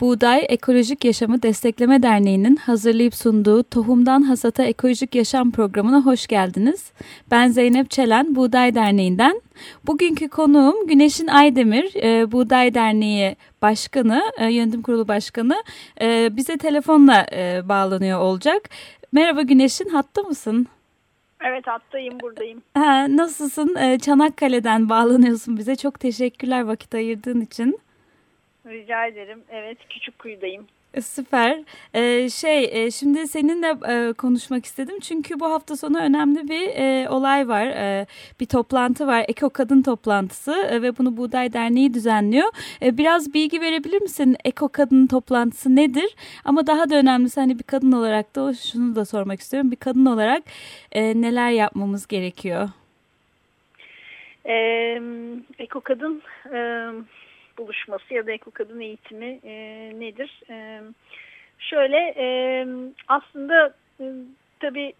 Buğday Ekolojik Yaşamı Destekleme Derneği'nin hazırlayıp sunduğu Tohumdan Hasata Ekolojik Yaşam programına hoş geldiniz. Ben Zeynep Çelen, Buğday Derneği'nden. Bugünkü konuğum Güneşin Aydemir, e, Buğday Derneği Başkanı, e, Yönetim Kurulu Başkanı. E, bize telefonla e, bağlanıyor olacak. Merhaba Güneşin, hatta mısın? Evet hattayım buradayım. Ha, nasılsın? E, Çanakkale'den bağlanıyorsun bize. Çok teşekkürler vakit ayırdığın için. Rica ederim. Evet küçük kuyudayım. E, süper. Ee, şey e, şimdi seninle e, konuşmak istedim çünkü bu hafta sonu önemli bir e, olay var. E, bir toplantı var. Eko Kadın toplantısı e, ve bunu Buğday Derneği düzenliyor. E, biraz bilgi verebilir misin? Eko Kadın toplantısı nedir? Ama daha da önemlisi hani bir kadın olarak da şunu da sormak istiyorum. Bir kadın olarak e, neler yapmamız gerekiyor? E, Eko Kadın... E, buluşması ya da eko kadın eğitimi e, nedir? E, şöyle e, aslında e, tabii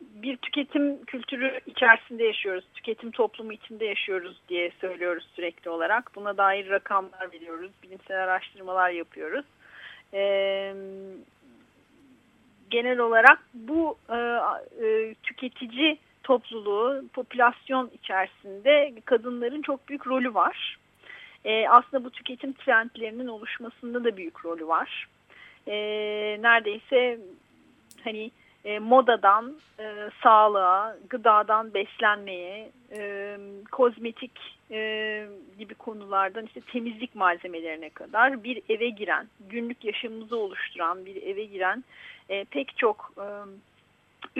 bir tüketim kültürü içerisinde yaşıyoruz. Tüketim toplumu içinde yaşıyoruz diye söylüyoruz sürekli olarak. Buna dair rakamlar veriyoruz. Bilimsel araştırmalar yapıyoruz. Ee, genel olarak bu e, e, tüketici topluluğu, popülasyon içerisinde kadınların çok büyük rolü var e, aslında bu tüketim trendlerinin oluşmasında da büyük rolü var. E, neredeyse hani e, modadan e, sağlığa, gıdadan beslenmeye, e, kozmetik e, gibi konulardan işte temizlik malzemelerine kadar bir eve giren, günlük yaşamımızı oluşturan bir eve giren e, pek çok e,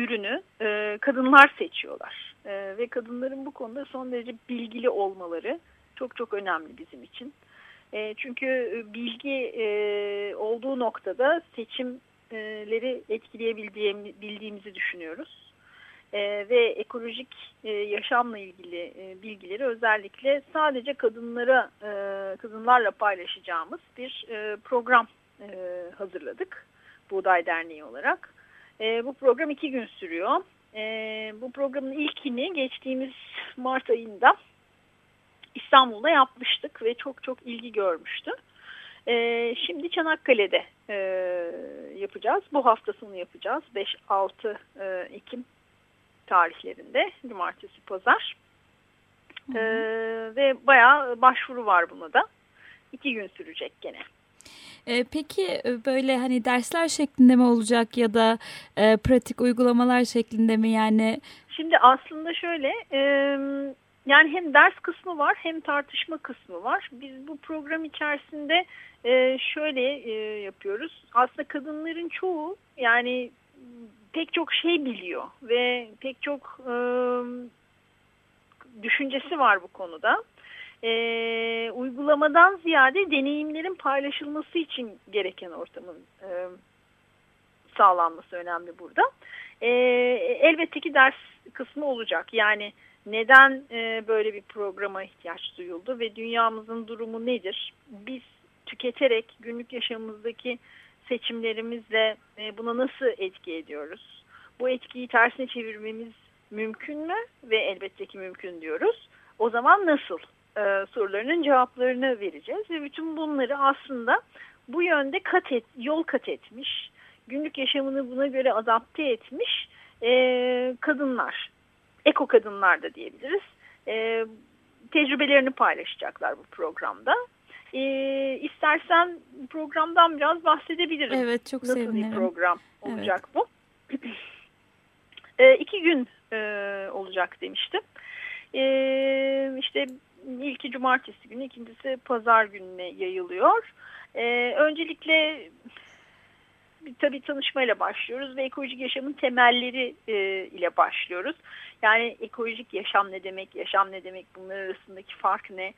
ürünü e, kadınlar seçiyorlar. E, ve kadınların bu konuda son derece bilgili olmaları çok çok önemli bizim için. E, çünkü bilgi e, olduğu noktada seçimleri etkileyebildiğimizi düşünüyoruz. E, ve ekolojik e, yaşamla ilgili e, bilgileri özellikle sadece kadınlara e, kadınlarla paylaşacağımız bir e, program e, hazırladık Buğday Derneği olarak. E, bu program iki gün sürüyor. E, bu programın ilkini geçtiğimiz Mart ayında İstanbul'da yapmıştık ve çok çok ilgi görmüştü. E, şimdi Çanakkale'de e, yapacağız. Bu hafta sonu yapacağız. 5-6 e, Ekim tarihlerinde. Cumartesi, Pazar. E, ve bayağı başvuru var buna da. İki gün sürecek gene. E, peki böyle hani dersler şeklinde mi olacak ya da e, pratik uygulamalar şeklinde mi yani? Şimdi aslında şöyle e, yani hem ders kısmı var hem tartışma kısmı var. Biz bu program içerisinde e, şöyle e, yapıyoruz. Aslında kadınların çoğu yani pek çok şey biliyor ve pek çok e, düşüncesi var bu konuda. E, uygulamadan ziyade deneyimlerin paylaşılması için gereken ortamın e, sağlanması önemli burada. E, elbette ki ders kısmı olacak. Yani neden e, böyle bir programa ihtiyaç duyuldu ve dünyamızın durumu nedir? Biz tüketerek günlük yaşamımızdaki seçimlerimizle e, buna nasıl etki ediyoruz? Bu etkiyi tersine çevirmemiz mümkün mü? Ve elbette ki mümkün diyoruz. O zaman nasıl? E, sorularının cevaplarını vereceğiz ve bütün bunları aslında bu yönde kat et, yol kat etmiş, günlük yaşamını buna göre adapte etmiş e, kadınlar eko kadınlar da diyebiliriz. E, tecrübelerini paylaşacaklar bu programda. E, istersen programdan biraz bahsedebilirim. Evet çok Nasıl sevinirim. bir program olacak evet. bu? e, iki gün e, olacak demiştim. E, işte ilki cumartesi günü, ikincisi pazar gününe yayılıyor. E, öncelikle bir tabii tanışmayla başlıyoruz ve ekolojik yaşamın temelleri e, ile başlıyoruz. Yani ekolojik yaşam ne demek, yaşam ne demek, bunlar arasındaki fark ne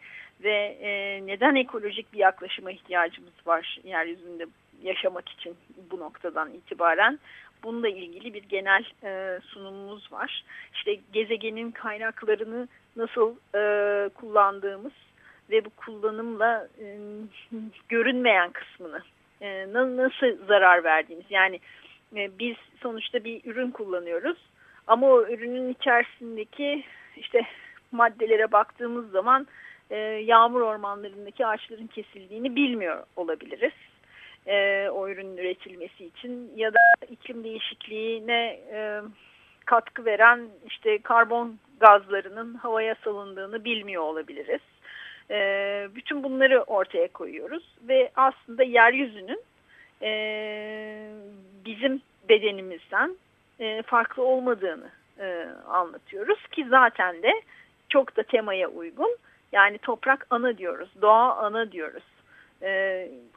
ve e, neden ekolojik bir yaklaşıma ihtiyacımız var yeryüzünde yaşamak için bu noktadan itibaren. Bununla ilgili bir genel e, sunumumuz var. İşte gezegenin kaynaklarını nasıl e, kullandığımız ve bu kullanımla e, görünmeyen kısmını e, nasıl zarar verdiğimiz yani e, biz sonuçta bir ürün kullanıyoruz ama o ürünün içerisindeki işte maddelere baktığımız zaman e, yağmur ormanlarındaki ağaçların kesildiğini bilmiyor olabiliriz. E, o ürünün üretilmesi için ya da iklim değişikliğine katkı veren işte karbon gazlarının havaya salındığını bilmiyor olabiliriz. E, bütün bunları ortaya koyuyoruz ve aslında yeryüzünün e, bizim bedenimizden e, farklı olmadığını e, anlatıyoruz ki zaten de çok da temaya uygun. Yani toprak ana diyoruz, doğa ana diyoruz.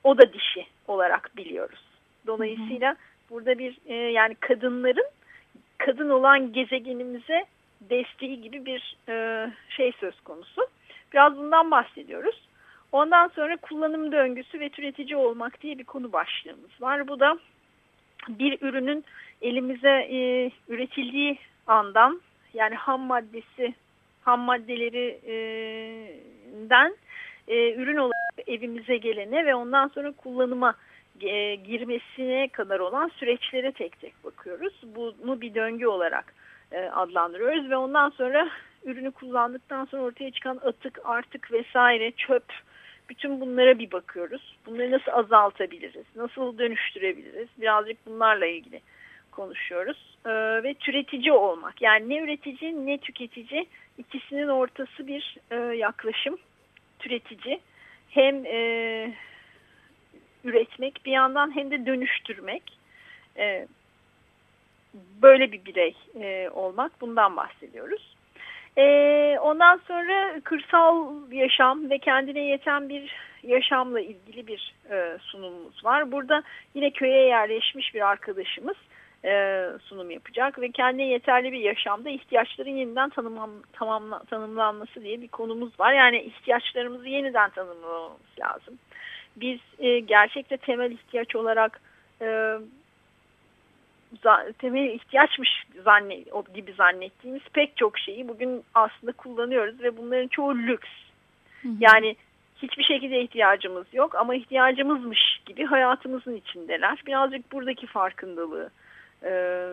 O da dişi olarak biliyoruz. Dolayısıyla burada bir yani kadınların kadın olan gezegenimize desteği gibi bir şey söz konusu. Biraz bundan bahsediyoruz. Ondan sonra kullanım döngüsü ve türetici olmak diye bir konu başlığımız var. Bu da bir ürünün elimize e, üretildiği andan yani ham maddesi ham maddelerinden e, ürün olarak evimize gelene ve ondan sonra kullanıma e, girmesine kadar olan süreçlere tek tek bakıyoruz. Bunu bir döngü olarak e, adlandırıyoruz ve ondan sonra ürünü kullandıktan sonra ortaya çıkan atık, artık vesaire, çöp bütün bunlara bir bakıyoruz. Bunları nasıl azaltabiliriz, nasıl dönüştürebiliriz birazcık bunlarla ilgili konuşuyoruz. Ee, ve türetici olmak yani ne üretici ne tüketici ikisinin ortası bir e, yaklaşım türetici. Hem e, üretmek bir yandan hem de dönüştürmek. E, böyle bir birey e, olmak bundan bahsediyoruz. E, ondan sonra kırsal yaşam ve kendine yeten bir yaşamla ilgili bir e, sunumumuz var. Burada yine köye yerleşmiş bir arkadaşımız e, sunum yapacak ve kendine yeterli bir yaşamda ihtiyaçların yeniden tanımlan, tamamla, tanımlanması diye bir konumuz var. Yani ihtiyaçlarımızı yeniden tanımlamamız lazım. Biz e, gerçekte temel ihtiyaç olarak e, temel ihtiyaçmış zannet, o gibi zannettiğimiz pek çok şeyi bugün aslında kullanıyoruz ve bunların çoğu lüks. Hı hı. Yani hiçbir şekilde ihtiyacımız yok ama ihtiyacımızmış gibi hayatımızın içindeler. Birazcık buradaki farkındalığı e,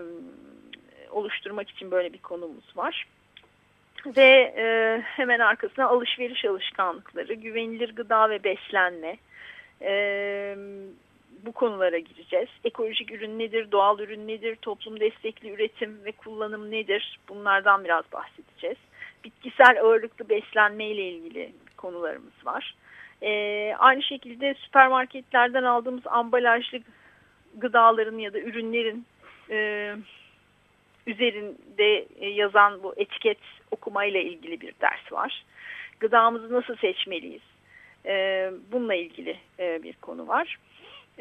oluşturmak için böyle bir konumuz var. Ve e, hemen arkasına alışveriş alışkanlıkları, güvenilir gıda ve beslenme, e, bu konulara gireceğiz. Ekolojik ürün nedir, doğal ürün nedir, toplum destekli üretim ve kullanım nedir bunlardan biraz bahsedeceğiz. Bitkisel ağırlıklı beslenme ile ilgili konularımız var. Ee, aynı şekilde süpermarketlerden aldığımız ambalajlı gıdaların ya da ürünlerin e, üzerinde e, yazan bu etiket okumayla ilgili bir ders var. Gıdamızı nasıl seçmeliyiz? E, bununla ilgili e, bir konu var.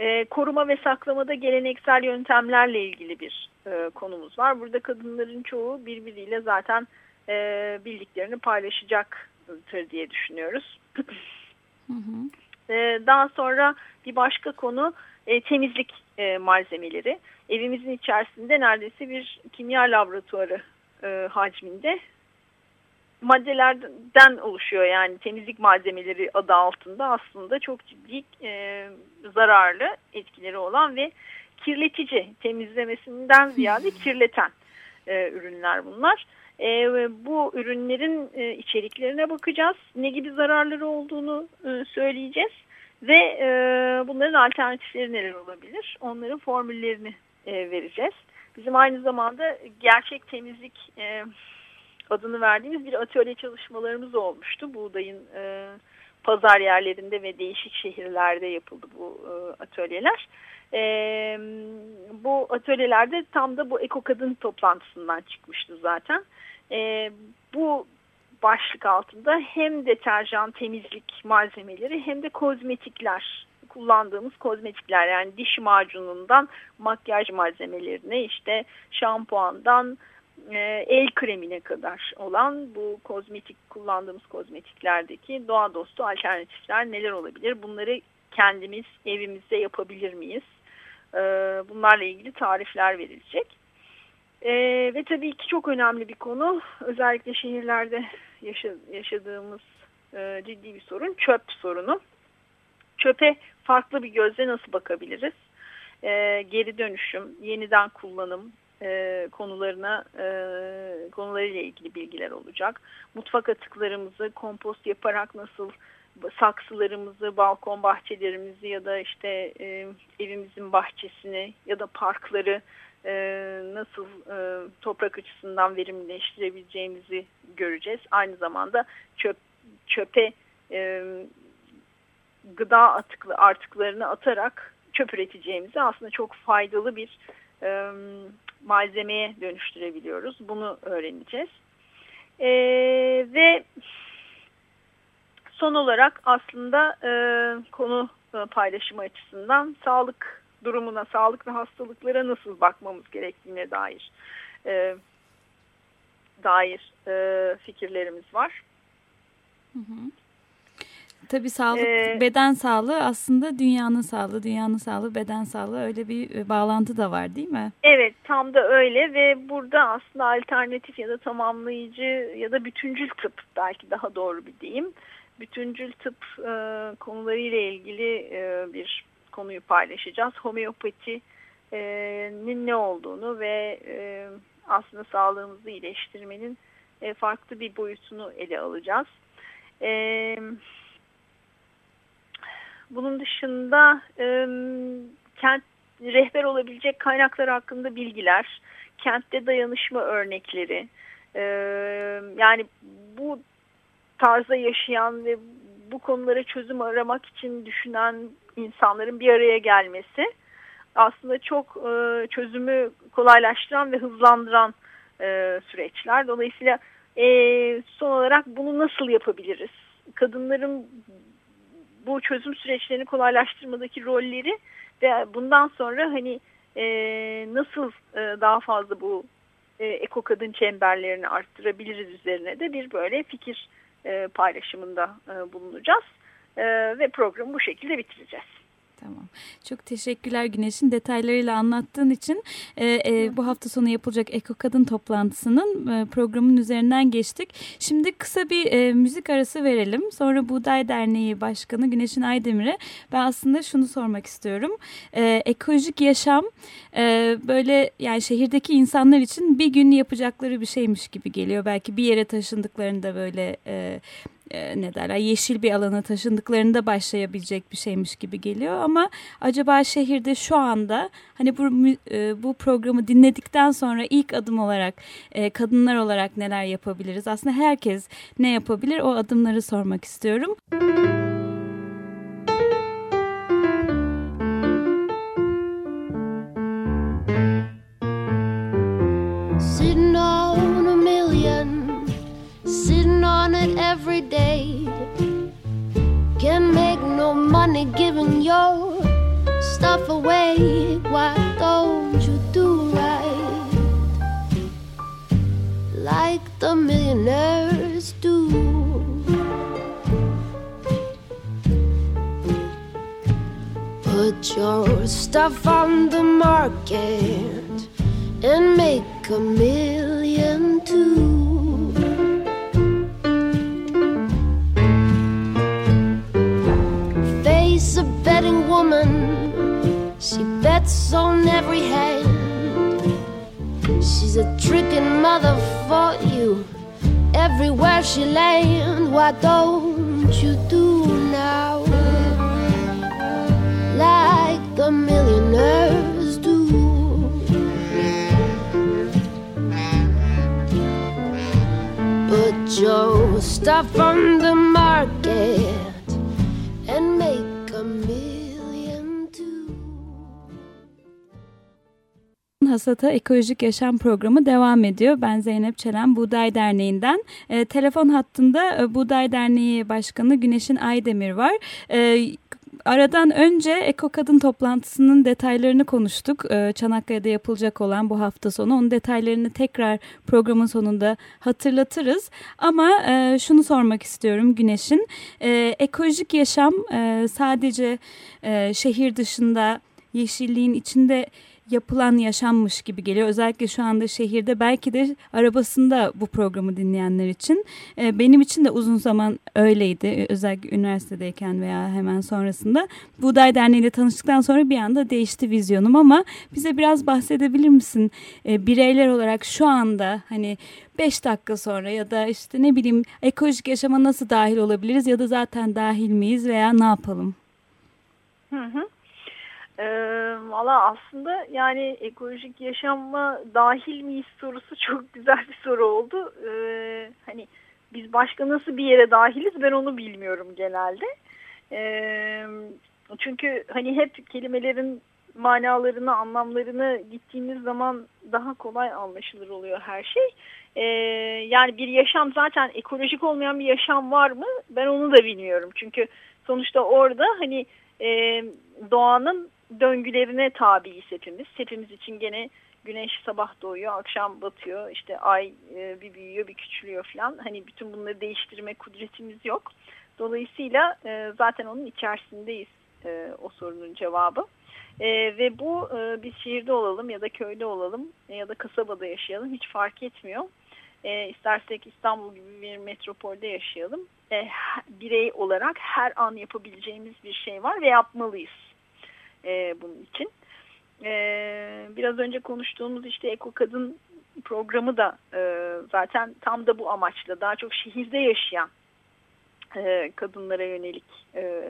E, koruma ve saklamada geleneksel yöntemlerle ilgili bir e, konumuz var. Burada kadınların çoğu birbiriyle zaten e, bildiklerini paylaşacaktır diye düşünüyoruz. Hı hı. E, daha sonra bir başka konu e, temizlik e, malzemeleri. Evimizin içerisinde neredeyse bir kimya laboratuvarı e, hacminde maddelerden oluşuyor yani temizlik malzemeleri adı altında aslında çok ciddi e, zararlı etkileri olan ve kirletici temizlemesinden ziyade kirleten e, ürünler bunlar. E, bu ürünlerin e, içeriklerine bakacağız. Ne gibi zararları olduğunu e, söyleyeceğiz. Ve e, bunların alternatifleri neler olabilir? Onların formüllerini e, vereceğiz. Bizim aynı zamanda gerçek temizlik e, adını verdiğimiz bir atölye çalışmalarımız olmuştu. Buğdayın e, pazar yerlerinde ve değişik şehirlerde yapıldı bu e, atölyeler. E, bu atölyelerde tam da bu Eko Kadın toplantısından çıkmıştı zaten. E, bu başlık altında hem deterjan temizlik malzemeleri hem de kozmetikler kullandığımız kozmetikler yani diş macunundan makyaj malzemelerine işte şampuandan el kremine kadar olan bu kozmetik kullandığımız kozmetiklerdeki doğa dostu alternatifler neler olabilir? Bunları kendimiz evimizde yapabilir miyiz? E, bunlarla ilgili tarifler verilecek. E, ve tabii ki çok önemli bir konu özellikle şehirlerde yaşa, yaşadığımız e, ciddi bir sorun çöp sorunu. Çöpe farklı bir gözle nasıl bakabiliriz? E, geri dönüşüm, yeniden kullanım e, konularına e, konularıyla ilgili bilgiler olacak. Mutfak atıklarımızı kompost yaparak nasıl saksılarımızı, balkon bahçelerimizi ya da işte e, evimizin bahçesini ya da parkları e, nasıl e, toprak açısından verimleştirebileceğimizi göreceğiz. Aynı zamanda çöp çöpe e, gıda atıklı artıklarını atarak çöp üreteceğimizi aslında çok faydalı bir e, malzemeye dönüştürebiliyoruz. Bunu öğreneceğiz. E, ve son olarak aslında e, konu e, paylaşımı açısından sağlık durumuna, sağlık ve hastalıklara nasıl bakmamız gerektiğine dair e, dair e, fikirlerimiz var. Hı hı. Tabii sağlık, ee, beden sağlığı aslında dünyanın sağlığı, dünyanın sağlığı, beden sağlığı öyle bir e, bağlantı da var değil mi? Evet, tam da öyle ve burada aslında alternatif ya da tamamlayıcı ya da bütüncül tıp belki daha doğru bir deyim. Bütüncül tıp e, konularıyla ilgili e, bir konuyu paylaşacağız. Homeopatinin ne olduğunu ve e, aslında sağlığımızı iyileştirmenin e, farklı bir boyutunu ele alacağız. Evet bunun dışında e, kent rehber olabilecek kaynaklar hakkında bilgiler, kentte dayanışma örnekleri, e, yani bu tarzda yaşayan ve bu konulara çözüm aramak için düşünen insanların bir araya gelmesi aslında çok e, çözümü kolaylaştıran ve hızlandıran e, süreçler. Dolayısıyla e, son olarak bunu nasıl yapabiliriz? Kadınların bu çözüm süreçlerini kolaylaştırmadaki rolleri ve bundan sonra hani e, nasıl e, daha fazla bu e, eko kadın çemberlerini arttırabiliriz üzerine de bir böyle fikir e, paylaşımında e, bulunacağız e, ve programı bu şekilde bitireceğiz. Tamam. Çok teşekkürler Güneş'in detaylarıyla anlattığın için. E, e, bu hafta sonu yapılacak Eko Kadın toplantısının e, programın üzerinden geçtik. Şimdi kısa bir e, müzik arası verelim. Sonra Buğday Derneği Başkanı Güneş'in Aydemir'e ben aslında şunu sormak istiyorum. E, ekolojik yaşam e, böyle yani şehirdeki insanlar için bir gün yapacakları bir şeymiş gibi geliyor. Belki bir yere taşındıklarında böyle... E, e, ne derler yeşil bir alana taşındıklarında başlayabilecek bir şeymiş gibi geliyor ama acaba şehirde şu anda hani bu e, bu programı dinledikten sonra ilk adım olarak e, kadınlar olarak neler yapabiliriz? Aslında herkes ne yapabilir? O adımları sormak istiyorum. every money giving your stuff away. Why don't you do right like the millionaires do? Put your stuff on the market and make a million too. Betting woman. She bets on every hand. She's a tricking mother for you. Everywhere she lands, why don't you do now? Like the millionaires do. Put your stuff on the market Hasata Ekolojik Yaşam Programı devam ediyor. Ben Zeynep Çelen Buğday Derneği'nden. E, telefon hattında e, Buğday Derneği Başkanı Güneşin Aydemir var. E, aradan önce Eko Kadın toplantısının detaylarını konuştuk. E, Çanakkale'de yapılacak olan bu hafta sonu. Onun detaylarını tekrar programın sonunda hatırlatırız. Ama e, şunu sormak istiyorum Güneş'in. Ekolojik yaşam e, sadece e, şehir dışında yeşilliğin içinde yapılan yaşanmış gibi geliyor. Özellikle şu anda şehirde belki de arabasında bu programı dinleyenler için. E, benim için de uzun zaman öyleydi. E, özellikle üniversitedeyken veya hemen sonrasında. Buğday Derneği ile tanıştıktan sonra bir anda değişti vizyonum ama bize biraz bahsedebilir misin? E, bireyler olarak şu anda hani 5 dakika sonra ya da işte ne bileyim ekolojik yaşama nasıl dahil olabiliriz ya da zaten dahil miyiz veya ne yapalım? Hı hı. E, Valla aslında yani ekolojik yaşama dahil miyiz sorusu çok güzel bir soru oldu. E, hani biz başka nasıl bir yere dahiliz ben onu bilmiyorum genelde. E, çünkü hani hep kelimelerin manalarını, anlamlarını gittiğimiz zaman daha kolay anlaşılır oluyor her şey. Ee, yani bir yaşam zaten ekolojik olmayan bir yaşam var mı? Ben onu da bilmiyorum. Çünkü sonuçta orada hani e, doğanın döngülerine tabiiz hepimiz. Hepimiz için gene güneş sabah doğuyor, akşam batıyor. İşte ay e, bir büyüyor, bir küçülüyor falan. Hani bütün bunları değiştirme kudretimiz yok. Dolayısıyla e, zaten onun içerisindeyiz e, o sorunun cevabı. E, ve bu e, biz şehirde olalım ya da köyde olalım ya da kasabada yaşayalım hiç fark etmiyor. E, istersek İstanbul gibi bir metropolde yaşayalım. E, birey olarak her an yapabileceğimiz bir şey var ve yapmalıyız e, bunun için. E, biraz önce konuştuğumuz işte Eko Kadın programı da e, zaten tam da bu amaçla daha çok şehirde yaşayan e, kadınlara yönelik e,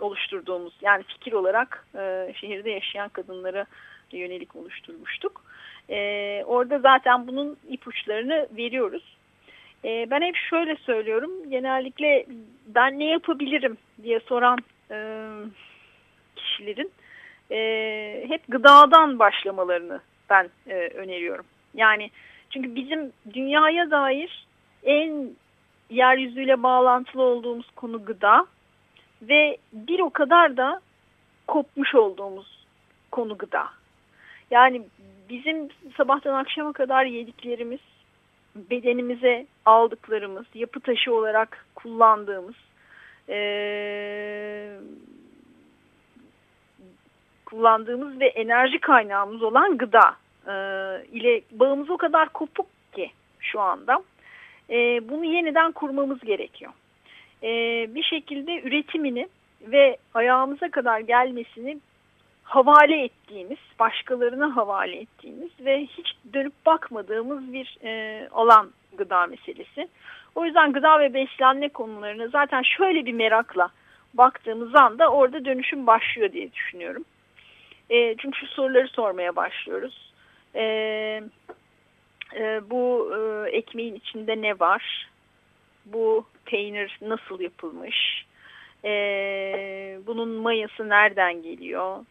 oluşturduğumuz yani fikir olarak e, şehirde yaşayan kadınlara yönelik oluşturmuştuk. E, orada zaten bunun ipuçlarını veriyoruz. E, ben hep şöyle söylüyorum genellikle ben ne yapabilirim diye soran e, kişilerin e, hep gıdadan başlamalarını ben e, öneriyorum. Yani çünkü bizim dünyaya dair en yeryüzüyle bağlantılı olduğumuz konu gıda ve bir o kadar da kopmuş olduğumuz konu gıda. Yani bizim sabahtan akşama kadar yediklerimiz, bedenimize aldıklarımız, yapı taşı olarak kullandığımız, ee, kullandığımız ve enerji kaynağımız olan gıda e, ile bağımız o kadar kopuk ki şu anda. E, bunu yeniden kurmamız gerekiyor e, bir şekilde üretimini ve ayağımıza kadar gelmesini havale ettiğimiz, başkalarına havale ettiğimiz ve hiç dönüp bakmadığımız bir e, alan gıda meselesi. O yüzden gıda ve beslenme konularını zaten şöyle bir merakla baktığımız anda orada dönüşüm başlıyor diye düşünüyorum. E, çünkü soruları sormaya başlıyoruz. E, e, bu e, ekmeğin içinde ne var? Bu peynir nasıl yapılmış, e, bunun mayası nereden geliyor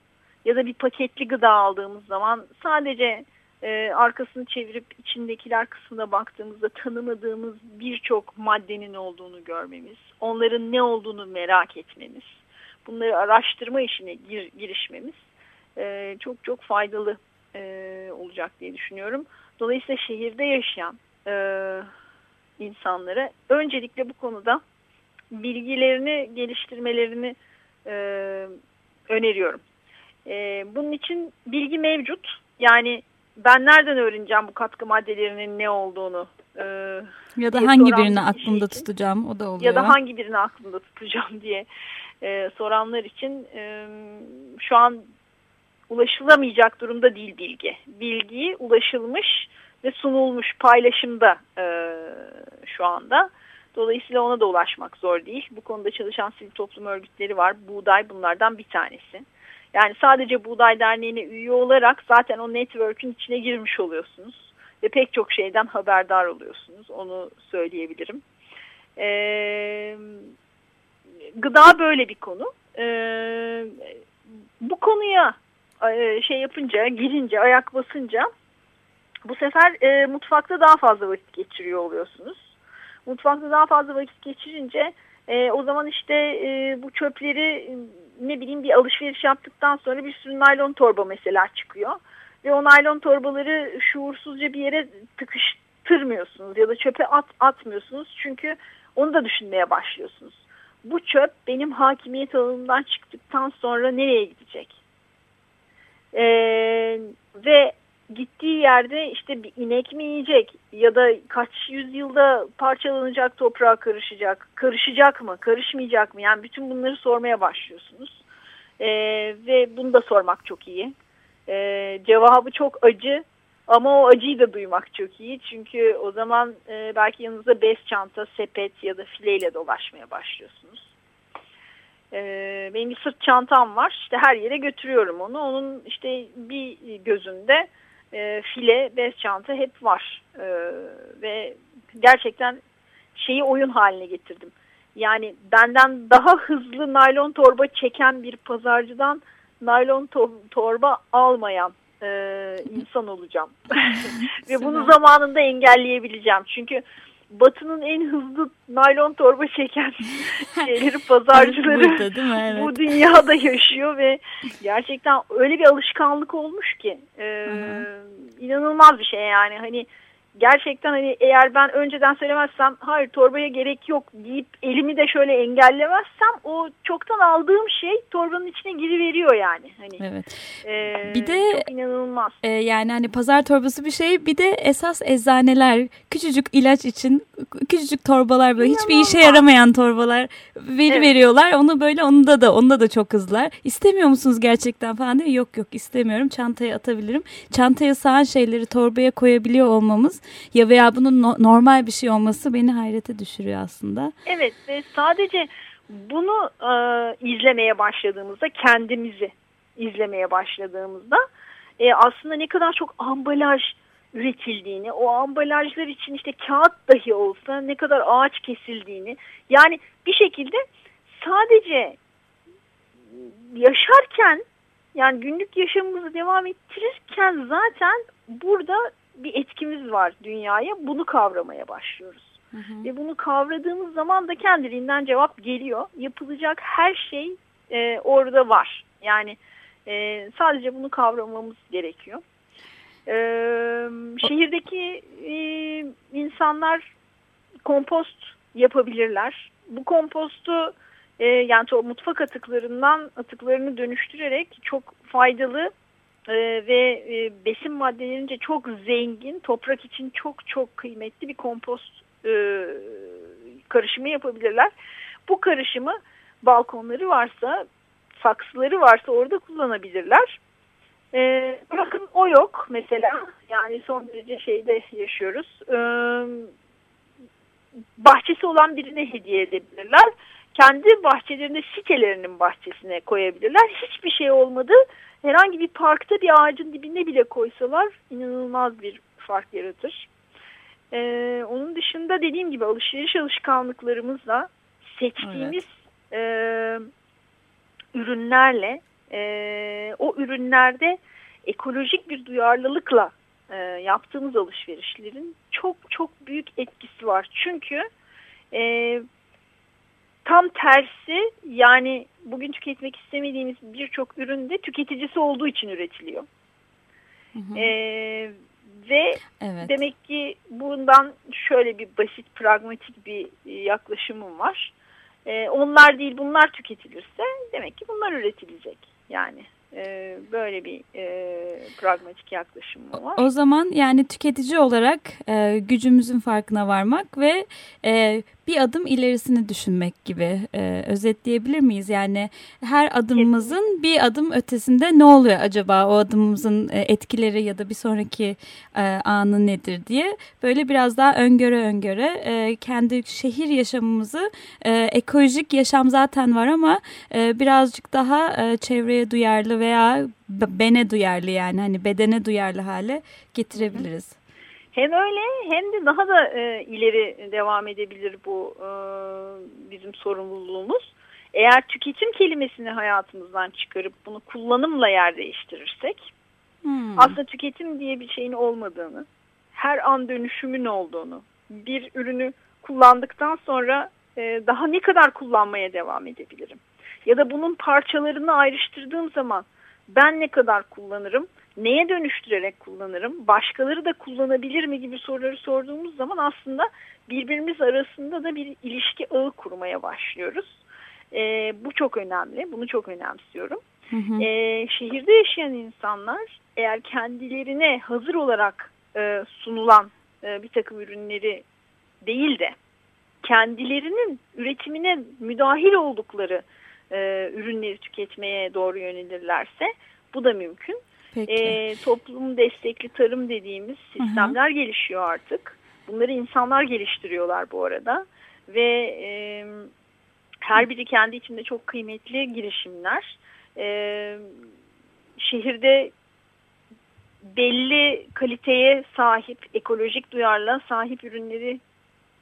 ya da bir paketli gıda aldığımız zaman sadece e, arkasını çevirip içindekiler kısmına baktığımızda tanımadığımız birçok maddenin olduğunu görmemiz, onların ne olduğunu merak etmemiz, bunları araştırma işine gir, girişmemiz e, çok çok faydalı e, olacak diye düşünüyorum. Dolayısıyla şehirde yaşayan e, insanlara öncelikle bu konuda bilgilerini geliştirmelerini e, öneriyorum. E, bunun için bilgi mevcut. Yani ben nereden öğreneceğim bu katkı maddelerinin ne olduğunu? E, ya da hangi birini aklımda için, tutacağım o da oluyor. Ya da hangi birini aklımda tutacağım diye e, soranlar için e, şu an ulaşılamayacak durumda değil bilgi. Bilgi ulaşılmış ve sunulmuş paylaşımda e, şu anda. Dolayısıyla ona da ulaşmak zor değil. Bu konuda çalışan sivil toplum örgütleri var. Buğday bunlardan bir tanesi. Yani sadece Buğday Derneği'ne üye olarak zaten o network'ün içine girmiş oluyorsunuz. Ve pek çok şeyden haberdar oluyorsunuz. Onu söyleyebilirim. Ee, gıda böyle bir konu. Ee, bu konuya şey yapınca, girince, ayak basınca bu sefer e, mutfakta daha fazla vakit geçiriyor oluyorsunuz. Mutfakta daha fazla vakit geçirince e, o zaman işte e, bu çöpleri ne bileyim bir alışveriş yaptıktan sonra bir sürü naylon torba mesela çıkıyor. Ve o naylon torbaları şuursuzca bir yere tıkıştırmıyorsunuz ya da çöpe at, atmıyorsunuz. Çünkü onu da düşünmeye başlıyorsunuz. Bu çöp benim hakimiyet alanımdan çıktıktan sonra nereye gidecek? E, ve gittiği yerde işte bir inek mi yiyecek ya da kaç yüzyılda parçalanacak toprağa karışacak, karışacak mı, karışmayacak mı? Yani bütün bunları sormaya başlıyorsunuz. E, ve bunu da sormak çok iyi. E, cevabı çok acı ama o acıyı da duymak çok iyi. Çünkü o zaman e, belki yanınızda bez çanta, sepet ya da fileyle dolaşmaya başlıyorsunuz. E, benim bir sırt çantam var. İşte her yere götürüyorum onu. Onun işte bir gözünde e, file, bez çanta hep var. E, ve gerçekten şeyi oyun haline getirdim. Yani benden daha hızlı naylon torba çeken bir pazarcıdan naylon to torba almayan e, insan olacağım. ve bunu zamanında engelleyebileceğim. Çünkü Batı'nın en hızlı naylon torba çeken şeyleri pazarcıları Burada, evet. bu dünyada yaşıyor ve gerçekten öyle bir alışkanlık olmuş ki e, inanılmaz bir şey yani. Hani gerçekten hani eğer ben önceden söylemezsem hayır torbaya gerek yok deyip elimi de şöyle engellemezsem o çoktan aldığım şey torbanın içine giriveriyor yani. Hani, evet. E, bir de çok inanılmaz. E, yani hani pazar torbası bir şey bir de esas eczaneler küçücük ilaç için küçücük torbalar böyle inanılmaz. hiçbir işe yaramayan torbalar veri evet. veriyorlar. Onu böyle onda da onda da çok hızlar. İstemiyor musunuz gerçekten falan diyor. Yok yok istemiyorum çantaya atabilirim. Çantaya sığan şeyleri torbaya koyabiliyor olmamız ya veya bunun no normal bir şey olması beni hayrete düşürüyor aslında. Evet ve sadece bunu e, izlemeye başladığımızda kendimizi izlemeye başladığımızda e, aslında ne kadar çok ambalaj üretildiğini, o ambalajlar için işte kağıt dahi olsa ne kadar ağaç kesildiğini yani bir şekilde sadece yaşarken yani günlük yaşamımızı devam ettirirken zaten burada bir etkimiz var dünyaya. Bunu kavramaya başlıyoruz. Hı hı. Ve bunu kavradığımız zaman da kendiliğinden cevap geliyor. Yapılacak her şey e, orada var. Yani e, sadece bunu kavramamız gerekiyor. E, şehirdeki e, insanlar kompost yapabilirler. Bu kompostu e, yani mutfak atıklarından atıklarını dönüştürerek çok faydalı ee, ve e, besin maddelerince çok zengin, toprak için çok çok kıymetli bir kompost e, karışımı yapabilirler. Bu karışımı balkonları varsa, saksıları varsa orada kullanabilirler. E, bırakın o yok mesela, yani son derece şeyde yaşıyoruz. E, bahçesi olan birine hediye edebilirler. Kendi bahçelerinde sitelerinin bahçesine koyabilirler. Hiçbir şey olmadı herhangi bir parkta bir ağacın dibinde bile koysalar inanılmaz bir fark yaratır. Ee, onun dışında dediğim gibi alışveriş alışkanlıklarımızla seçtiğimiz evet. e, ürünlerle e, o ürünlerde ekolojik bir duyarlılıkla e, yaptığımız alışverişlerin çok çok büyük etkisi var. Çünkü e, tam tersi yani bugün tüketmek istemediğimiz birçok ürün de tüketicisi olduğu için üretiliyor. Hı hı. Ee, ve evet. demek ki bundan şöyle bir basit pragmatik bir yaklaşımım var. Ee, onlar değil bunlar tüketilirse demek ki bunlar üretilecek yani. E, böyle bir e, pragmatik yaklaşım var. O zaman yani tüketici olarak e, gücümüzün farkına varmak ve e, bir adım ilerisini düşünmek gibi e, özetleyebilir miyiz? Yani her adımımızın bir adım ötesinde ne oluyor acaba o adımımızın e, etkileri ya da bir sonraki e, anı nedir diye böyle biraz daha öngöre öngöre e, kendi şehir yaşamımızı e, ekolojik yaşam zaten var ama e, birazcık daha e, çevreye duyarlı veya bene duyarlı yani hani bedene duyarlı hale getirebiliriz. Hem öyle hem de daha da e, ileri devam edebilir bu e, bizim sorumluluğumuz. Eğer tüketim kelimesini hayatımızdan çıkarıp bunu kullanımla yer değiştirirsek hmm. aslında tüketim diye bir şeyin olmadığını, her an dönüşümün olduğunu, bir ürünü kullandıktan sonra e, daha ne kadar kullanmaya devam edebilirim? Ya da bunun parçalarını ayrıştırdığım zaman ben ne kadar kullanırım? Neye dönüştürerek kullanırım, başkaları da kullanabilir mi gibi soruları sorduğumuz zaman aslında birbirimiz arasında da bir ilişki ağı kurmaya başlıyoruz. E, bu çok önemli, bunu çok önemsiyorum. Hı hı. E, şehirde yaşayan insanlar eğer kendilerine hazır olarak e, sunulan e, bir takım ürünleri değil de kendilerinin üretimine müdahil oldukları e, ürünleri tüketmeye doğru yönelirlerse bu da mümkün. E, toplum destekli tarım dediğimiz sistemler Hı -hı. gelişiyor artık. Bunları insanlar geliştiriyorlar bu arada ve e, her biri kendi içinde çok kıymetli girişimler. E, şehirde belli kaliteye sahip, ekolojik duyarlılığa sahip ürünleri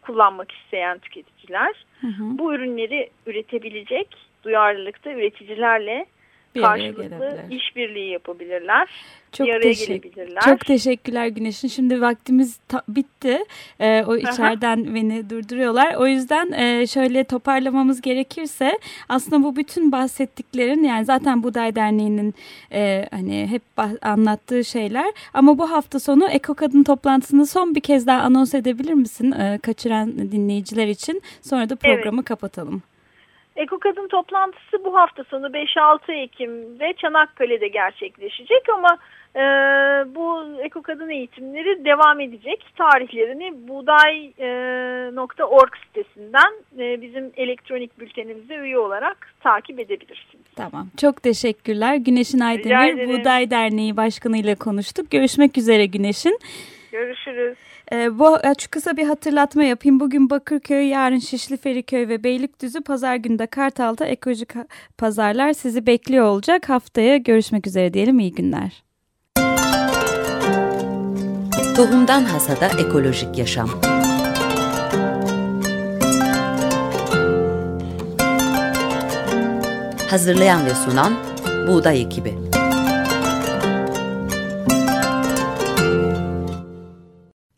kullanmak isteyen tüketiciler hı hı. bu ürünleri üretebilecek duyarlılıkta üreticilerle bir karşılıklı işbirliği yapabilirler. Çok bir araya gelebilirler. Çok teşekkürler Güneş'in. Şimdi vaktimiz bitti. Ee, o içeriden Aha. beni durduruyorlar. O yüzden e, şöyle toparlamamız gerekirse aslında bu bütün bahsettiklerin yani zaten Buday Derneği'nin e, hani hep anlattığı şeyler ama bu hafta sonu Eko Kadın toplantısını son bir kez daha anons edebilir misin? E, kaçıran dinleyiciler için. Sonra da programı evet. kapatalım. Eko Kadın toplantısı bu hafta sonu 5-6 Ekim'de Çanakkale'de gerçekleşecek ama e, bu Eko Kadın eğitimleri devam edecek. Tarihlerini buğday.org e, sitesinden e, bizim elektronik bültenimize üye olarak takip edebilirsiniz. Tamam. Çok teşekkürler. Güneşin Aydemir Buğday Derneği Başkanı ile konuştuk. Görüşmek üzere Güneşin. Görüşürüz. E, bu açık kısa bir hatırlatma yapayım. Bugün Bakırköy, yarın Şişli Feriköy ve Beylikdüzü, pazar günü de Kartal'da ekolojik pazarlar sizi bekliyor olacak. Haftaya görüşmek üzere diyelim. İyi günler. Tohumdan Hasada Ekolojik Yaşam Hazırlayan ve sunan Buğday Ekibi